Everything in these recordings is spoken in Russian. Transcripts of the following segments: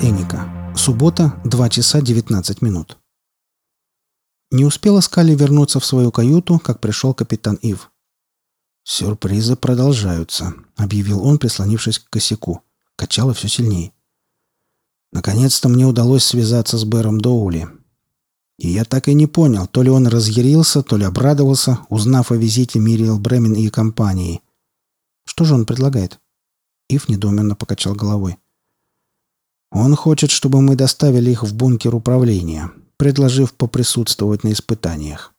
Эника. Суббота, 2 часа 19 минут. Не успела Скали вернуться в свою каюту, как пришел капитан Ив. «Сюрпризы продолжаются», — объявил он, прислонившись к косяку. Качало все сильнее. Наконец-то мне удалось связаться с Бэром Доули. И я так и не понял, то ли он разъярился, то ли обрадовался, узнав о визите Мириэл Бремен и компании. Что же он предлагает? Ив недоуменно покачал головой. Он хочет, чтобы мы доставили их в бункер управления, предложив поприсутствовать на испытаниях.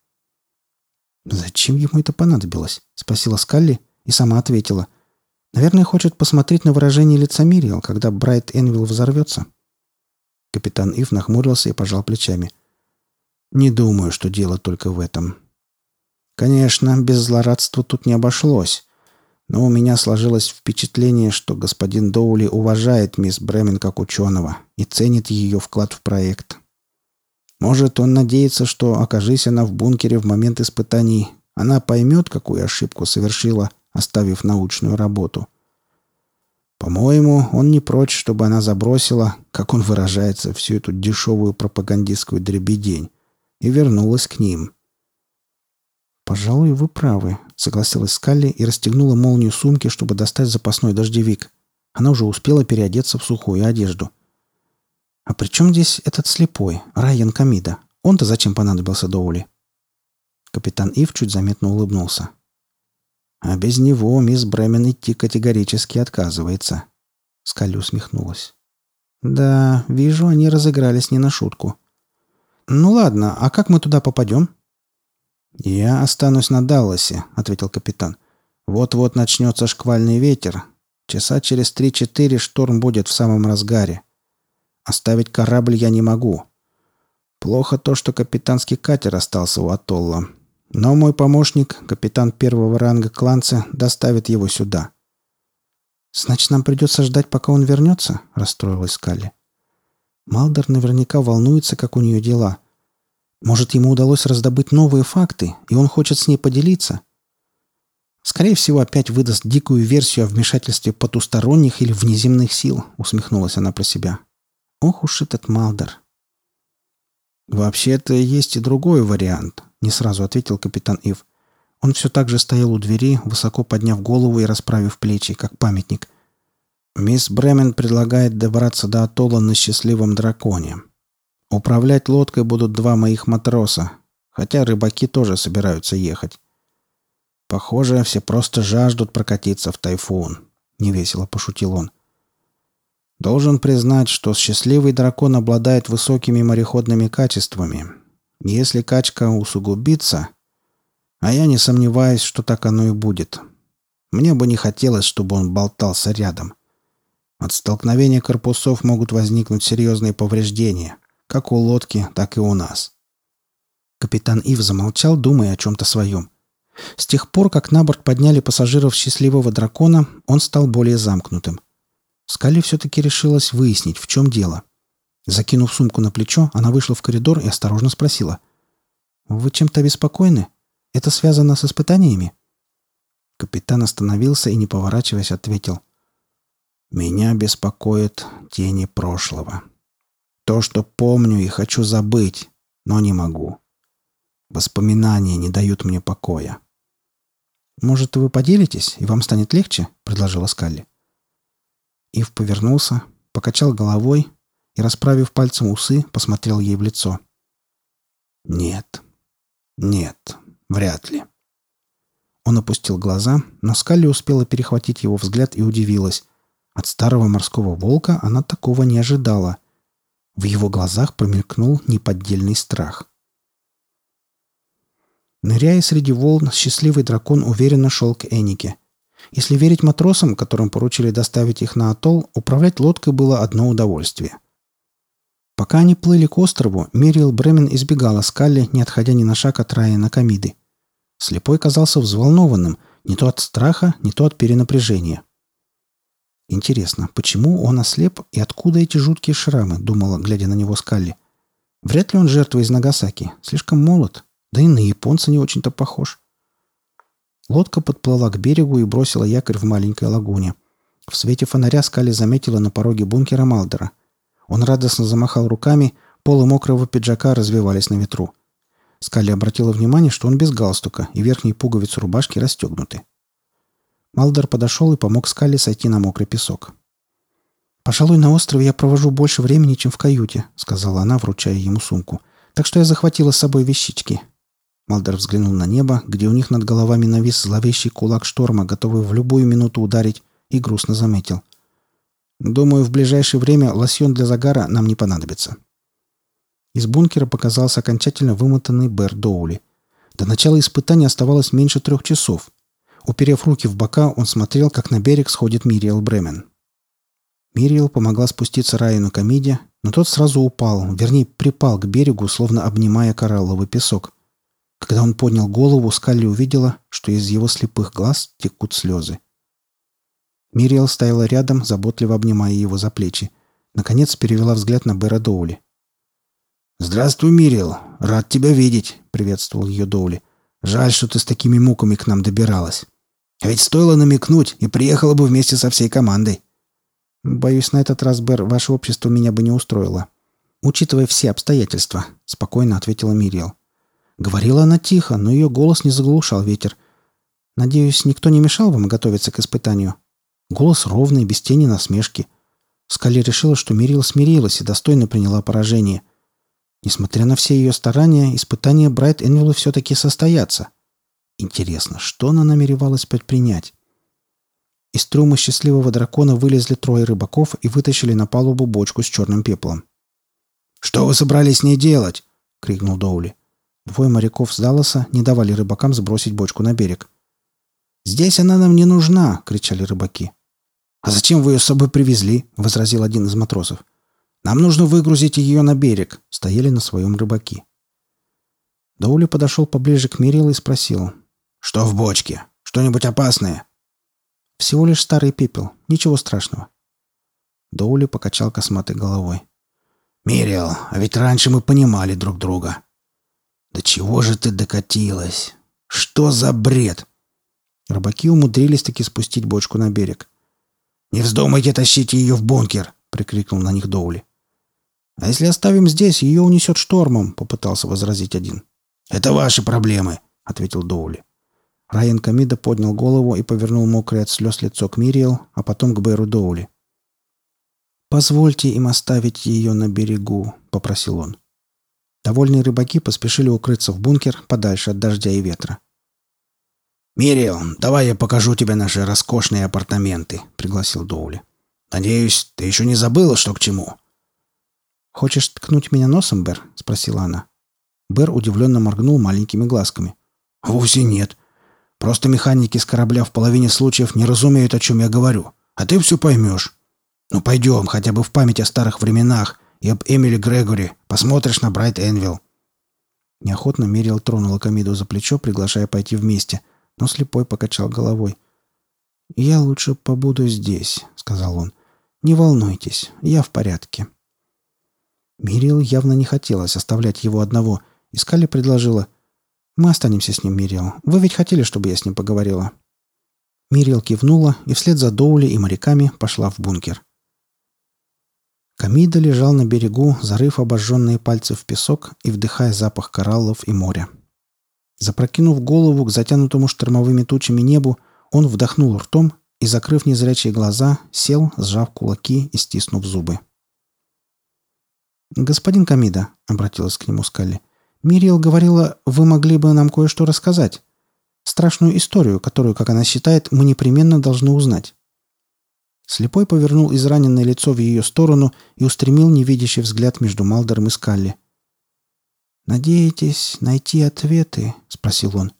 «Зачем ему это понадобилось?» — спросила Скалли и сама ответила. «Наверное, хочет посмотреть на выражение лица Мириэл, когда Брайт Энвилл взорвется». Капитан Ив нахмурился и пожал плечами. «Не думаю, что дело только в этом. Конечно, без злорадства тут не обошлось. Но у меня сложилось впечатление, что господин Доули уважает мисс Бремен как ученого и ценит ее вклад в проект. Может, он надеется, что, окажись она в бункере в момент испытаний, она поймет, какую ошибку совершила, оставив научную работу. По-моему, он не прочь, чтобы она забросила, как он выражается, всю эту дешевую пропагандистскую дребедень и вернулась к ним. «Пожалуй, вы правы», — согласилась Скалли и расстегнула молнию сумки, чтобы достать запасной дождевик. Она уже успела переодеться в сухую одежду. «А при чем здесь этот слепой, Райан Камида? Он-то зачем понадобился Доули?» Капитан Ив чуть заметно улыбнулся. «А без него мисс Бремен идти категорически отказывается». Скалли усмехнулась. «Да, вижу, они разыгрались не на шутку. Ну ладно, а как мы туда попадем?» «Я останусь на Далласе», — ответил капитан. «Вот-вот начнется шквальный ветер. Часа через три-четыре шторм будет в самом разгаре. Оставить корабль я не могу. Плохо то, что капитанский катер остался у атолла. Но мой помощник, капитан первого ранга Кланца, доставит его сюда. «Значит, нам придется ждать, пока он вернется?» – расстроилась Скалли. Малдер наверняка волнуется, как у нее дела. Может, ему удалось раздобыть новые факты, и он хочет с ней поделиться? Скорее всего, опять выдаст дикую версию о вмешательстве потусторонних или внеземных сил, усмехнулась она про себя. Ох уж этот Малдер. «Вообще-то есть и другой вариант», — не сразу ответил капитан Ив. Он все так же стоял у двери, высоко подняв голову и расправив плечи, как памятник. «Мисс Бремен предлагает добраться до атолла на счастливом драконе. Управлять лодкой будут два моих матроса, хотя рыбаки тоже собираются ехать. Похоже, все просто жаждут прокатиться в тайфун», — невесело пошутил он. Должен признать, что счастливый дракон обладает высокими мореходными качествами. Если качка усугубится, а я не сомневаюсь, что так оно и будет. Мне бы не хотелось, чтобы он болтался рядом. От столкновения корпусов могут возникнуть серьезные повреждения, как у лодки, так и у нас. Капитан Ив замолчал, думая о чем-то своем. С тех пор, как на борт подняли пассажиров счастливого дракона, он стал более замкнутым. Скали все-таки решилась выяснить, в чем дело. Закинув сумку на плечо, она вышла в коридор и осторожно спросила. «Вы чем-то обеспокоены? Это связано с испытаниями?» Капитан остановился и, не поворачиваясь, ответил. «Меня беспокоят тени прошлого. То, что помню и хочу забыть, но не могу. Воспоминания не дают мне покоя». «Может, вы поделитесь, и вам станет легче?» — предложила Скалли. Ив повернулся, покачал головой и, расправив пальцем усы, посмотрел ей в лицо. «Нет. Нет. Вряд ли». Он опустил глаза, но Скалли успела перехватить его взгляд и удивилась. От старого морского волка она такого не ожидала. В его глазах промелькнул неподдельный страх. Ныряя среди волн, счастливый дракон уверенно шел к Энике – если верить матросам, которым поручили доставить их на атолл, управлять лодкой было одно удовольствие. Пока они плыли к острову, Мириэл Бремен избегала Скалли, не отходя ни на шаг от Райана Камиды. Слепой казался взволнованным, не то от страха, не то от перенапряжения. Интересно, почему он ослеп и откуда эти жуткие шрамы, думала, глядя на него Скалли. Вряд ли он жертва из Нагасаки, слишком молод, да и на японца не очень-то похож. Лодка подплыла к берегу и бросила якорь в маленькой лагуне. В свете фонаря Скали заметила на пороге бункера Малдера. Он радостно замахал руками, полы мокрого пиджака развивались на ветру. Скалли обратила внимание, что он без галстука, и верхние пуговицы рубашки расстегнуты. Малдер подошел и помог Скалли сойти на мокрый песок. «Пожалуй, на острове я провожу больше времени, чем в каюте», — сказала она, вручая ему сумку. «Так что я захватила с собой вещички». Малдер взглянул на небо, где у них над головами навис зловещий кулак шторма, готовый в любую минуту ударить, и грустно заметил. «Думаю, в ближайшее время лосьон для загара нам не понадобится». Из бункера показался окончательно вымотанный Бэр Доули. До начала испытания оставалось меньше трех часов. Уперев руки в бока, он смотрел, как на берег сходит Мириэл Бремен. Мириэл помогла спуститься Райану Комиде, но тот сразу упал, вернее, припал к берегу, словно обнимая коралловый песок. Когда он поднял голову, Скалли увидела, что из его слепых глаз текут слезы. Мириэл стояла рядом, заботливо обнимая его за плечи. Наконец перевела взгляд на Бера Доули. «Здравствуй, Мириэл. Рад тебя видеть», — приветствовал ее Доули. «Жаль, что ты с такими муками к нам добиралась. А ведь стоило намекнуть, и приехала бы вместе со всей командой». «Боюсь, на этот раз, Бер, ваше общество меня бы не устроило. Учитывая все обстоятельства», — спокойно ответила Мириэл. Говорила она тихо, но ее голос не заглушал ветер. «Надеюсь, никто не мешал вам готовиться к испытанию?» Голос ровный, без тени насмешки. Скали решила, что Мирил смирилась и достойно приняла поражение. Несмотря на все ее старания, испытания Брайт Энвилла все-таки состоятся. Интересно, что она намеревалась предпринять? Из трюма счастливого дракона вылезли трое рыбаков и вытащили на палубу бочку с черным пеплом. «Что вы собрались с ней делать?» — крикнул Доули. Двое моряков с Далласа не давали рыбакам сбросить бочку на берег. «Здесь она нам не нужна!» — кричали рыбаки. «А зачем вы ее с собой привезли?» — возразил один из матросов. «Нам нужно выгрузить ее на берег», — стояли на своем рыбаки. Доули подошел поближе к Мирилу и спросил. «Что в бочке? Что-нибудь опасное?» «Всего лишь старый пепел. Ничего страшного». Доули покачал косматой головой. «Мириал, а ведь раньше мы понимали друг друга». «Да чего же ты докатилась? Что за бред?» Рыбаки умудрились таки спустить бочку на берег. «Не вздумайте тащить ее в бункер!» — прикрикнул на них Доули. «А если оставим здесь, ее унесет штормом», — попытался возразить один. «Это ваши проблемы», — ответил Доули. Райан Камида поднял голову и повернул мокрое от слез лицо к Мириэл, а потом к Бэру Доули. «Позвольте им оставить ее на берегу», — попросил он. Довольные рыбаки поспешили укрыться в бункер подальше от дождя и ветра. «Мириэл, давай я покажу тебе наши роскошные апартаменты», — пригласил Доули. «Надеюсь, ты еще не забыла, что к чему?» «Хочешь ткнуть меня носом, Бер?» — спросила она. Бер удивленно моргнул маленькими глазками. «Вовсе нет. Просто механики с корабля в половине случаев не разумеют, о чем я говорю. А ты все поймешь. Ну, пойдем, хотя бы в память о старых временах и об Эмили Грегори. Посмотришь на Брайт Энвилл». Неохотно Мириэл тронула Камиду за плечо, приглашая пойти вместе — но слепой покачал головой. «Я лучше побуду здесь», — сказал он. «Не волнуйтесь, я в порядке». Мирил явно не хотелось оставлять его одного, и Скали предложила. «Мы останемся с ним, Мирил. Вы ведь хотели, чтобы я с ним поговорила?» Мирил кивнула и вслед за Доули и моряками пошла в бункер. Камида лежал на берегу, зарыв обожженные пальцы в песок и вдыхая запах кораллов и моря. Запрокинув голову к затянутому штормовыми тучами небу, он вдохнул ртом и, закрыв незрячие глаза, сел, сжав кулаки и стиснув зубы. «Господин Камида», — обратилась к нему Скалли, — «Мириэл говорила, вы могли бы нам кое-что рассказать. Страшную историю, которую, как она считает, мы непременно должны узнать». Слепой повернул израненное лицо в ее сторону и устремил невидящий взгляд между Малдером и Скалли. «Надеетесь найти ответы?» — спросил он.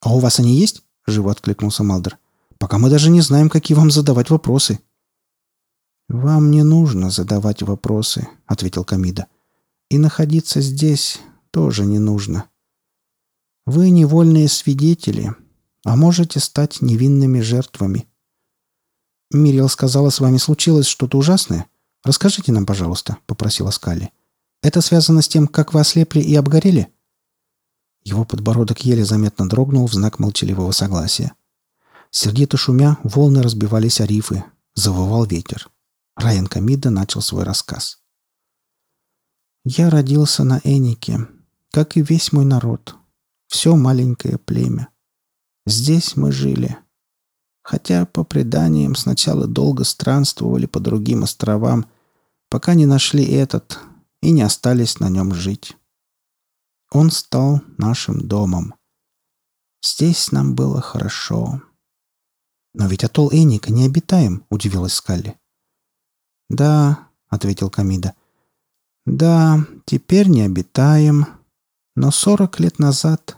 «А у вас они есть?» — живо откликнулся Малдер. «Пока мы даже не знаем, какие вам задавать вопросы». «Вам не нужно задавать вопросы», — ответил Камида. «И находиться здесь тоже не нужно. Вы невольные свидетели, а можете стать невинными жертвами». «Мириэл сказала, с вами случилось что-то ужасное? Расскажите нам, пожалуйста», — попросила Скалли. Это связано с тем, как вы ослепли и обгорели?» Его подбородок еле заметно дрогнул в знак молчаливого согласия. Сердито шумя, волны разбивались о рифы. Завывал ветер. Райан Камида начал свой рассказ. Я родился на Энике, как и весь мой народ. Все маленькое племя. Здесь мы жили. Хотя, по преданиям, сначала долго странствовали по другим островам, пока не нашли этот и не остались на нем жить. Он стал нашим домом. Здесь нам было хорошо. «Но ведь атолл Эника не обитаем», — удивилась Скалли. «Да», — ответил Камида. «Да, теперь не обитаем. Но сорок лет назад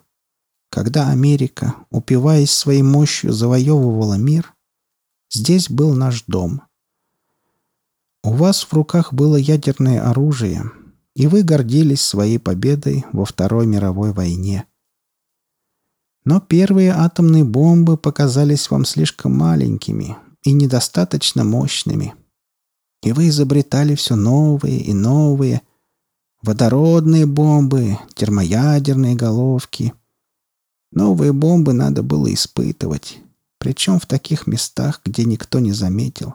когда Америка, упиваясь своей мощью, завоевывала мир, здесь был наш дом. У вас в руках было ядерное оружие, и вы гордились своей победой во Второй мировой войне. Но первые атомные бомбы показались вам слишком маленькими и недостаточно мощными. И вы изобретали все новые и новые водородные бомбы, термоядерные головки — Новые бомбы надо было испытывать, причем в таких местах, где никто не заметил.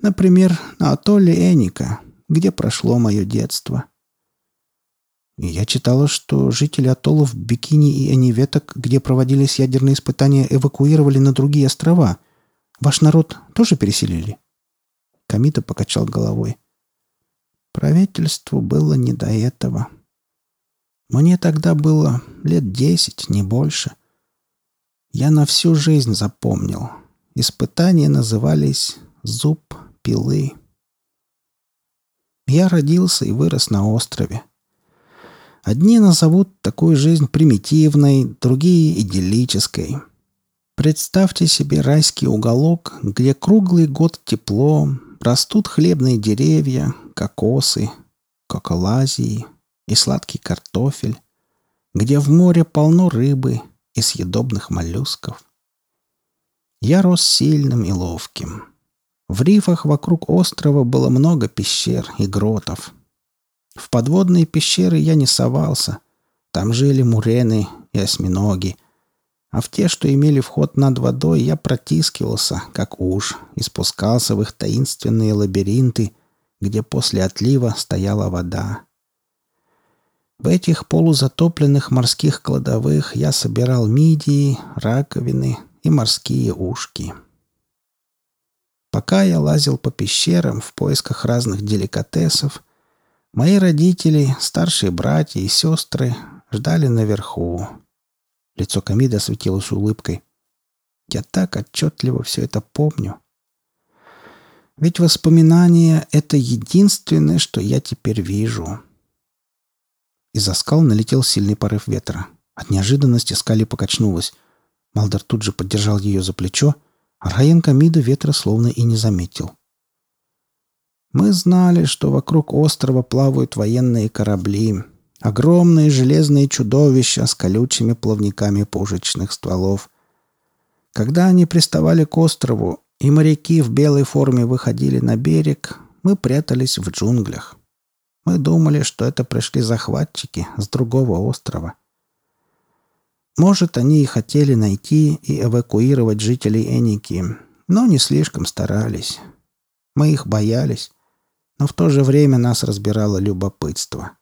Например, на атолле Эника, где прошло мое детство. Я читала, что жители атоллов Бикини и Эниветок, где проводились ядерные испытания, эвакуировали на другие острова. Ваш народ тоже переселили?» Камита покачал головой. Правительству было не до этого. Мне тогда было лет десять, не больше. Я на всю жизнь запомнил. Испытания назывались «Зуб пилы». Я родился и вырос на острове. Одни назовут такую жизнь примитивной, другие — идиллической. Представьте себе райский уголок, где круглый год тепло, растут хлебные деревья, кокосы, коколазии — и сладкий картофель, где в море полно рыбы и съедобных моллюсков. Я рос сильным и ловким. В рифах вокруг острова было много пещер и гротов. В подводные пещеры я не совался. Там жили мурены и осьминоги. А в те, что имели вход над водой, я протискивался, как уж, и спускался в их таинственные лабиринты, где после отлива стояла вода. В этих полузатопленных морских кладовых я собирал мидии, раковины и морские ушки. Пока я лазил по пещерам в поисках разных деликатесов, мои родители, старшие братья и сестры ждали наверху. Лицо Камида светилось улыбкой. Я так отчетливо все это помню. Ведь воспоминания — это единственное, что я теперь вижу. Из-за скал налетел сильный порыв ветра. От неожиданности скали покачнулась. Малдер тут же поддержал ее за плечо, а Райан Камида ветра словно и не заметил. Мы знали, что вокруг острова плавают военные корабли, огромные железные чудовища с колючими плавниками пушечных стволов. Когда они приставали к острову, и моряки в белой форме выходили на берег, мы прятались в джунглях. Мы думали, что это пришли захватчики с другого острова. Может, они и хотели найти и эвакуировать жителей Эники, но не слишком старались. Мы их боялись, но в то же время нас разбирало любопытство.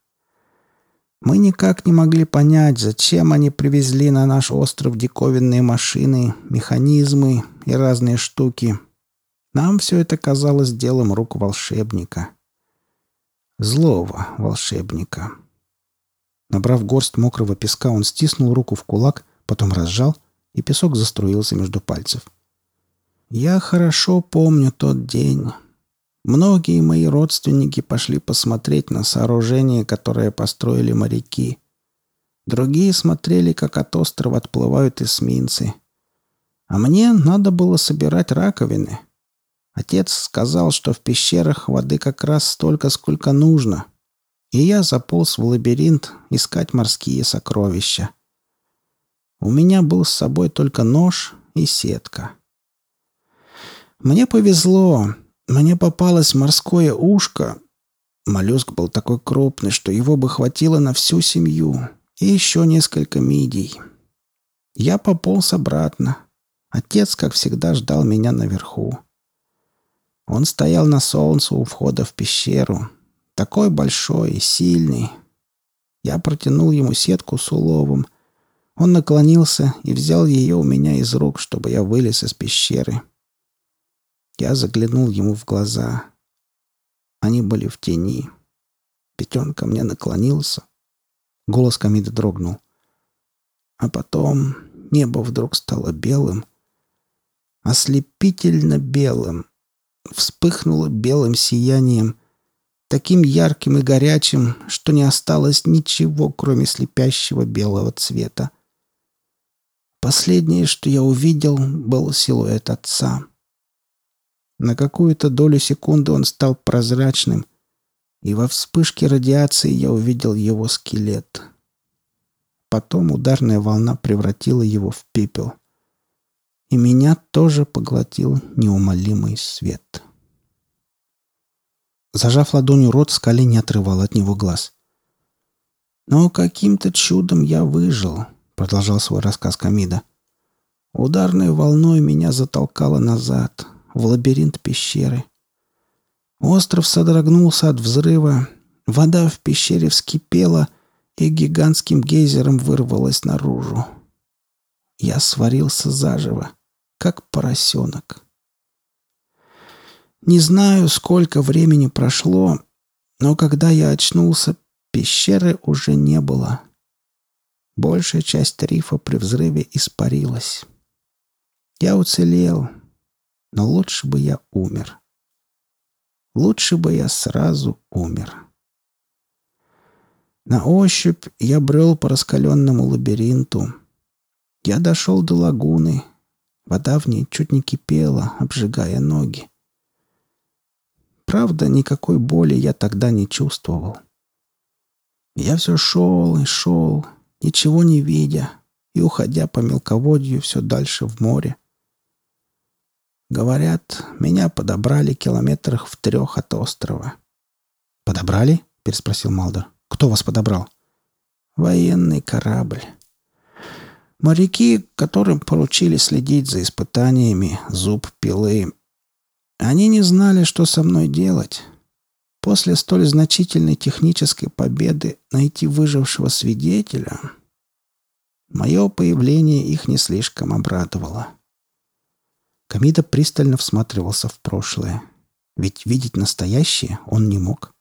Мы никак не могли понять, зачем они привезли на наш остров диковинные машины, механизмы и разные штуки. Нам все это казалось делом рук волшебника злого волшебника. Набрав горсть мокрого песка, он стиснул руку в кулак, потом разжал, и песок заструился между пальцев. «Я хорошо помню тот день. Многие мои родственники пошли посмотреть на сооружение, которое построили моряки. Другие смотрели, как от острова отплывают эсминцы. А мне надо было собирать раковины, Отец сказал, что в пещерах воды как раз столько, сколько нужно. И я заполз в лабиринт искать морские сокровища. У меня был с собой только нож и сетка. Мне повезло. Мне попалось морское ушко. Моллюск был такой крупный, что его бы хватило на всю семью. И еще несколько мидий. Я пополз обратно. Отец, как всегда, ждал меня наверху. Он стоял на солнце у входа в пещеру. Такой большой и сильный. Я протянул ему сетку с уловом. Он наклонился и взял ее у меня из рук, чтобы я вылез из пещеры. Я заглянул ему в глаза. Они были в тени. Петен мне наклонился. Голос Камида дрогнул. А потом небо вдруг стало белым. Ослепительно белым. Вспыхнуло белым сиянием. Таким ярким и горячим, что не осталось ничего, кроме слепящего белого цвета. Последнее, что я увидел, был силуэт отца. На какую-то долю секунды он стал прозрачным, и во вспышке радиации я увидел его скелет. Потом ударная волна превратила его в пепел. И меня тоже поглотил неумолимый свет. Зажав ладонью рот, Скали не отрывал от него глаз. «Но каким-то чудом я выжил», — продолжал свой рассказ Камида. «Ударной волной меня затолкало назад, в лабиринт пещеры. Остров содрогнулся от взрыва, вода в пещере вскипела и гигантским гейзером вырвалась наружу. Я сварился заживо, как поросенок. Не знаю, сколько времени прошло, но когда я очнулся, пещеры уже не было. Большая часть рифа при взрыве испарилась. Я уцелел, но лучше бы я умер. Лучше бы я сразу умер. На ощупь я брел по раскаленному лабиринту. Я дошел до лагуны. Вода в ней чуть не кипела, обжигая ноги. Правда, никакой боли я тогда не чувствовал. Я все шел и шел, ничего не видя, и уходя по мелководью все дальше в море. Говорят, меня подобрали километрах в трех от острова. «Подобрали?» — переспросил Малдер. «Кто вас подобрал?» «Военный корабль. Моряки, которым поручили следить за испытаниями зуб пилы. Они не знали, что со мной делать. После столь значительной технической победы найти выжившего свидетеля... Мое появление их не слишком обрадовало. Камида пристально всматривался в прошлое. Ведь видеть настоящее он не мог.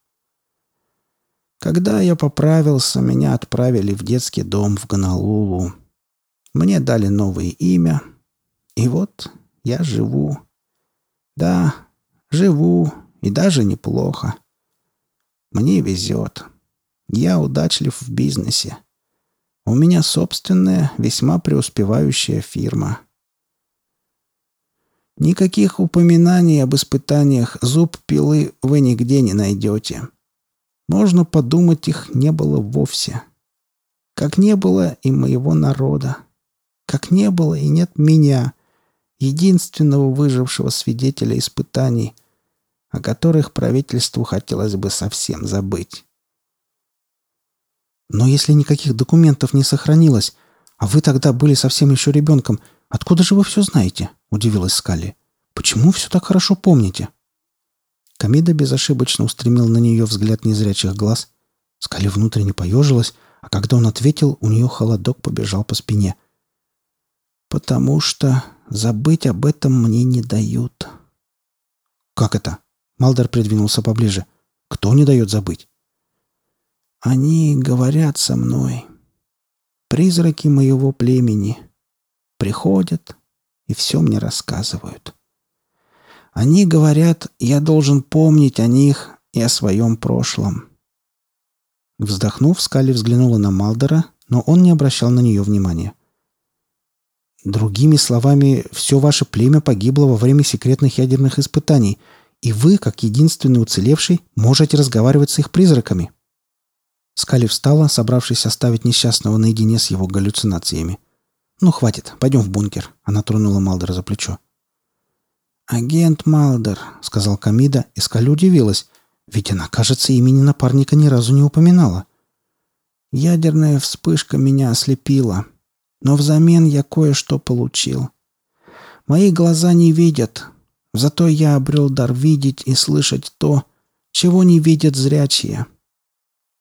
Когда я поправился, меня отправили в детский дом в Гонолулу. Мне дали новое имя. И вот я живу. Да, живу, и даже неплохо. Мне везет. Я удачлив в бизнесе. У меня собственная, весьма преуспевающая фирма. Никаких упоминаний об испытаниях зуб пилы вы нигде не найдете. Можно подумать, их не было вовсе. Как не было и моего народа. Как не было и нет меня, единственного выжившего свидетеля испытаний, о которых правительству хотелось бы совсем забыть. Но если никаких документов не сохранилось, а вы тогда были совсем еще ребенком, откуда же вы все знаете? — удивилась Скалли. «Почему все так хорошо помните?» Камида безошибочно устремил на нее взгляд незрячих глаз. Скалли внутренне поежилась, а когда он ответил, у нее холодок побежал по спине. «Потому что забыть об этом мне не дают». «Как это?» Малдер придвинулся поближе. «Кто не дает забыть?» «Они говорят со мной. Призраки моего племени. Приходят, и все мне рассказывают. Они говорят, я должен помнить о них и о своем прошлом. Вздохнув, Скали взглянула на Малдера, но он не обращал на нее внимания. Другими словами, все ваше племя погибло во время секретных ядерных испытаний, и вы, как единственный уцелевший, можете разговаривать с их призраками. Скали встала, собравшись оставить несчастного наедине с его галлюцинациями. «Ну, хватит, пойдем в бункер», — она тронула Малдера за плечо. «Агент Малдер», — сказал Камида, и Скали удивилась, ведь она, кажется, имени напарника ни разу не упоминала. «Ядерная вспышка меня ослепила, но взамен я кое-что получил. Мои глаза не видят, зато я обрел дар видеть и слышать то, чего не видят зрячие.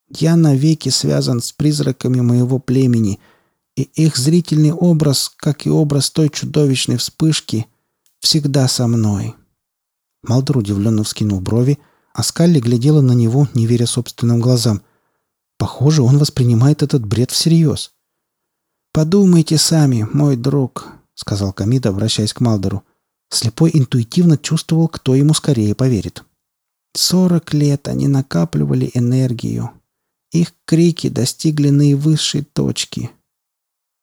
Я навеки связан с призраками моего племени, и их зрительный образ, как и образ той чудовищной вспышки, всегда со мной». Малдер удивленно вскинул брови, а Скалли глядела на него, не веря собственным глазам. Похоже, он воспринимает этот бред всерьез. «Подумайте сами, мой друг», — сказал Камида, обращаясь к Малдеру. Слепой интуитивно чувствовал, кто ему скорее поверит. «Сорок лет они накапливали энергию. Их крики достигли наивысшей точки.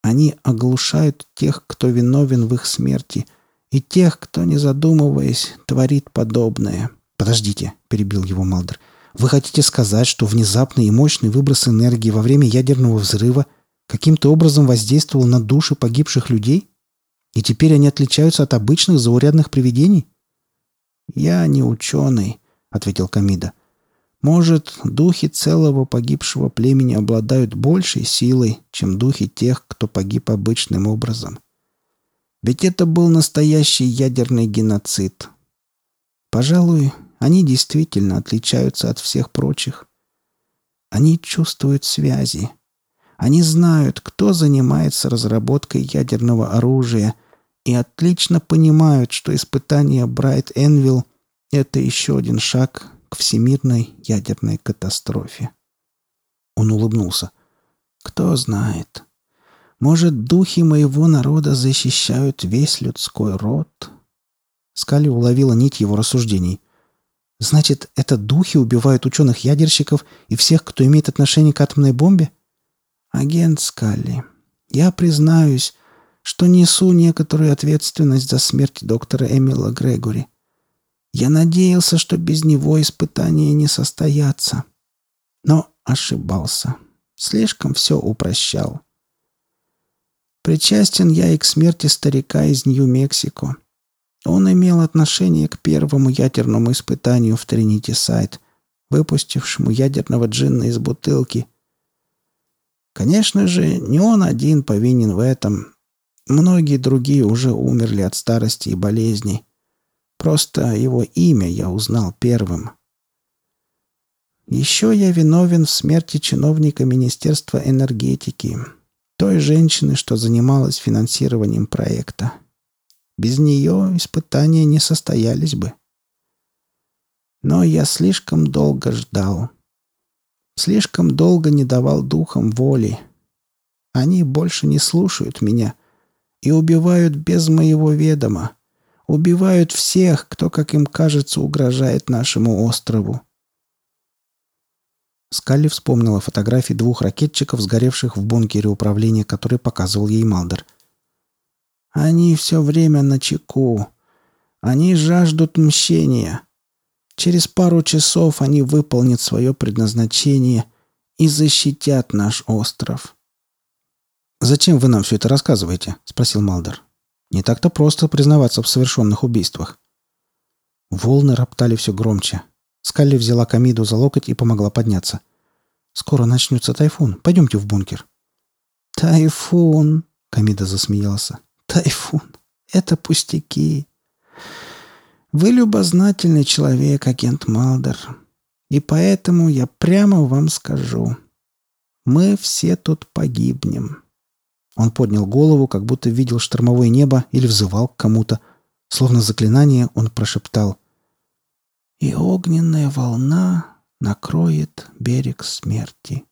Они оглушают тех, кто виновен в их смерти, и тех, кто, не задумываясь, творит подобное». «Подождите», — перебил его Малдер. «Вы хотите сказать, что внезапный и мощный выброс энергии во время ядерного взрыва каким-то образом воздействовал на души погибших людей? И теперь они отличаются от обычных заурядных привидений?» «Я не ученый», — ответил Камида. «Может, духи целого погибшего племени обладают большей силой, чем духи тех, кто погиб обычным образом. Ведь это был настоящий ядерный геноцид. Пожалуй, они действительно отличаются от всех прочих. Они чувствуют связи, они знают, кто занимается разработкой ядерного оружия, и отлично понимают, что испытание Брайт Энвилл — это еще один шаг всемирной ядерной катастрофе. Он улыбнулся. «Кто знает. Может, духи моего народа защищают весь людской род?» Скали уловила нить его рассуждений. «Значит, это духи убивают ученых-ядерщиков и всех, кто имеет отношение к атомной бомбе?» «Агент Скалли, я признаюсь, что несу некоторую ответственность за смерть доктора Эмила Грегори. Я надеялся, что без него испытания не состоятся. Но ошибался. Слишком все упрощал. Причастен я и к смерти старика из Нью-Мексико. Он имел отношение к первому ядерному испытанию в Тринити Сайт, выпустившему ядерного джинна из бутылки – Конечно же, не он один повинен в этом. Многие другие уже умерли от старости и болезней. Просто его имя я узнал первым. Еще я виновен в смерти чиновника Министерства энергетики, той женщины, что занималась финансированием проекта. Без нее испытания не состоялись бы. Но я слишком долго ждал. Слишком долго не давал духам воли. Они больше не слушают меня и убивают без моего ведома. Убивают всех, кто, как им кажется, угрожает нашему острову. Скалли вспомнила фотографии двух ракетчиков, сгоревших в бункере управления, который показывал ей Малдер. «Они все время на чеку. Они жаждут мщения. Через пару часов они выполнят свое предназначение и защитят наш остров. «Зачем вы нам все это рассказываете?» — спросил Малдер. «Не так-то просто признаваться в совершенных убийствах». Волны роптали все громче. Скалли взяла Камиду за локоть и помогла подняться. «Скоро начнется тайфун. Пойдемте в бункер». «Тайфун!» — Камида засмеялся. «Тайфун! Это пустяки!» Вы любознательный человек, агент Малдер. И поэтому я прямо вам скажу. Мы все тут погибнем. Он поднял голову, как будто видел штормовое небо или взывал к кому-то. Словно заклинание он прошептал. «И огненная волна накроет берег смерти».